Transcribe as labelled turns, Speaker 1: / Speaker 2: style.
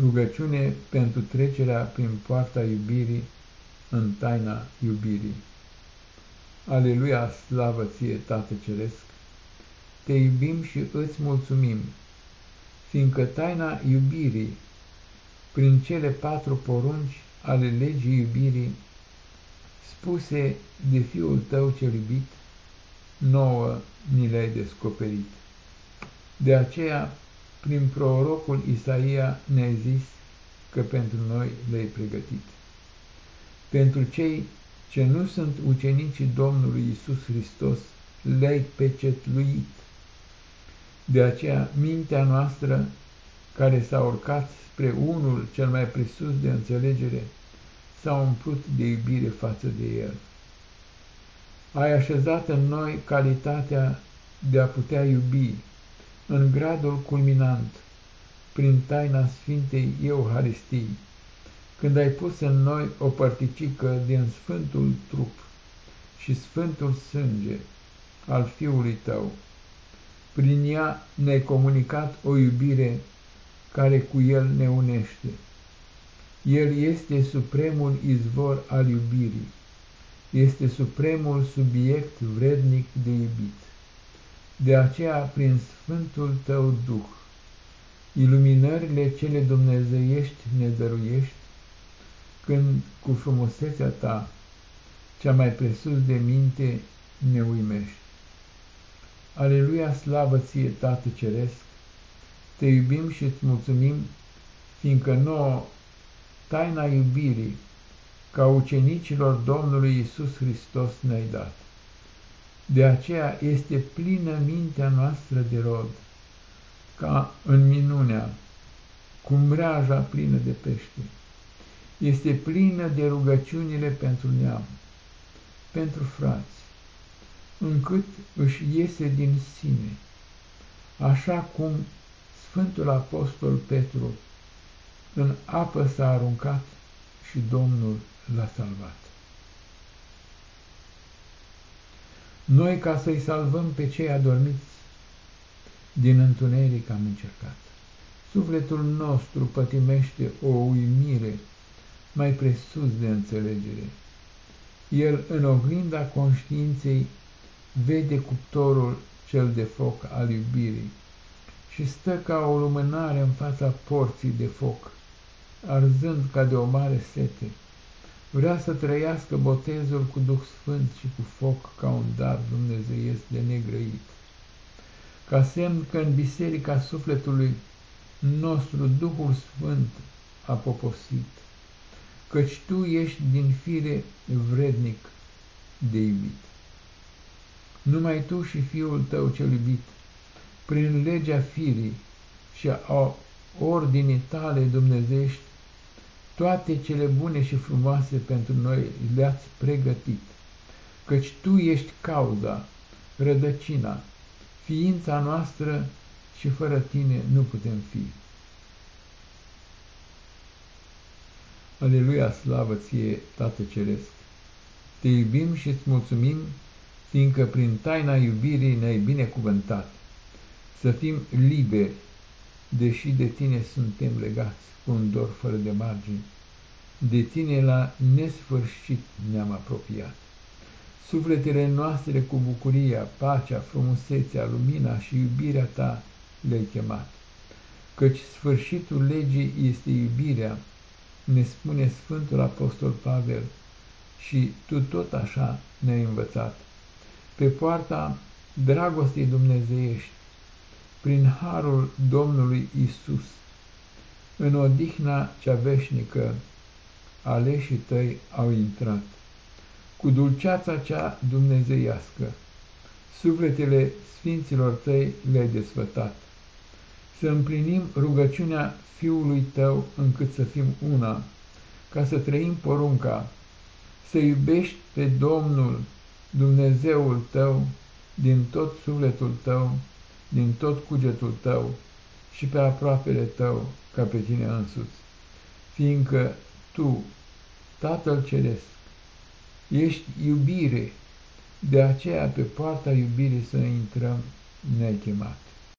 Speaker 1: Rugăciune pentru trecerea prin poarta iubirii în taina iubirii. Aleluia, slavă ție, Tată Ceresc! Te iubim și îți mulțumim, fiindcă taina iubirii, prin cele patru porunci ale legii iubirii, spuse de Fiul tău cel iubit, nouă ni le-ai descoperit. De aceea, prin prorocul Isaia ne-ai zis că pentru noi le-ai pregătit. Pentru cei ce nu sunt ucenicii Domnului Isus Hristos, le-ai pecetluit. De aceea, mintea noastră, care s-a urcat spre unul cel mai presus de înțelegere, s-a umplut de iubire față de El. Ai așezat în noi calitatea de a putea iubi, în gradul culminant, prin taina Sfintei Euharistii, când ai pus în noi o părticică din Sfântul Trup și Sfântul Sânge al Fiului Tău. Prin ea ne-ai comunicat o iubire care cu El ne unește. El este supremul izvor al iubirii, este supremul subiect vrednic de iubit. De aceea, prin Sfântul Tău Duh, iluminările cele dumnezeiești ne dăruiești, când cu frumusețea Ta, cea mai presus de minte, ne uimești. Aleluia, slavă ție, Tată Ceresc, te iubim și îți mulțumim, fiindcă nouă taina iubirii, ca ucenicilor Domnului Isus Hristos ne-ai dat. De aceea este plină mintea noastră de rod, ca în minunea, cu mreaja plină de pește. Este plină de rugăciunile pentru neam, pentru frați, încât își iese din sine, așa cum Sfântul Apostol Petru în apă s-a aruncat și Domnul l-a salvat. Noi, ca să-i salvăm pe cei adormiți, din întuneric am încercat. Sufletul nostru pătimește o uimire mai presus de înțelegere. El, în oglinda conștiinței, vede cuptorul cel de foc al iubirii și stă ca o lumânare în fața porții de foc, arzând ca de o mare sete. Vrea să trăiască botezul cu Duh Sfânt și cu foc ca un dar dumnezeiesc de negrăit. Ca semn că în biserica sufletului nostru Duhul Sfânt a poposit, căci tu ești din fire vrednic de iubit. Numai tu și Fiul tău cel iubit, prin legea firii și a ordinii tale dumnezești, toate cele bune și frumoase pentru noi le-ați pregătit, căci Tu ești cauza, rădăcina, ființa noastră și fără Tine nu putem fi. Aleluia, slavă ție, Tată Ceresc! Te iubim și îți mulțumim, fiindcă prin taina iubirii ne-ai binecuvântat. Să fim liberi, deși de tine suntem legați cu un dor fără de margini. De tine la nesfârșit ne-am apropiat. Sufletele noastre cu bucuria, pacea, frumusețea, lumina și iubirea ta le-ai chemat. Căci sfârșitul legii este iubirea, ne spune Sfântul Apostol Pavel, și tu tot așa ne-ai învățat. Pe poarta dragostei dumnezeiești, prin harul Domnului Isus, în odihna cea veșnică, aleșii tăi au intrat. Cu dulceața cea dumnezeiască, sufletele sfinților tăi le-ai desfătat. Să împlinim rugăciunea Fiului tău încât să fim una, ca să trăim porunca, să iubești pe Domnul, Dumnezeul tău, din tot sufletul tău, din tot cugetul tău și pe aproapele tău ca pe tine însuți, fiindcă tu, Tatăl Ceresc, ești iubire, de aceea pe poarta iubirii să intrăm nechemat.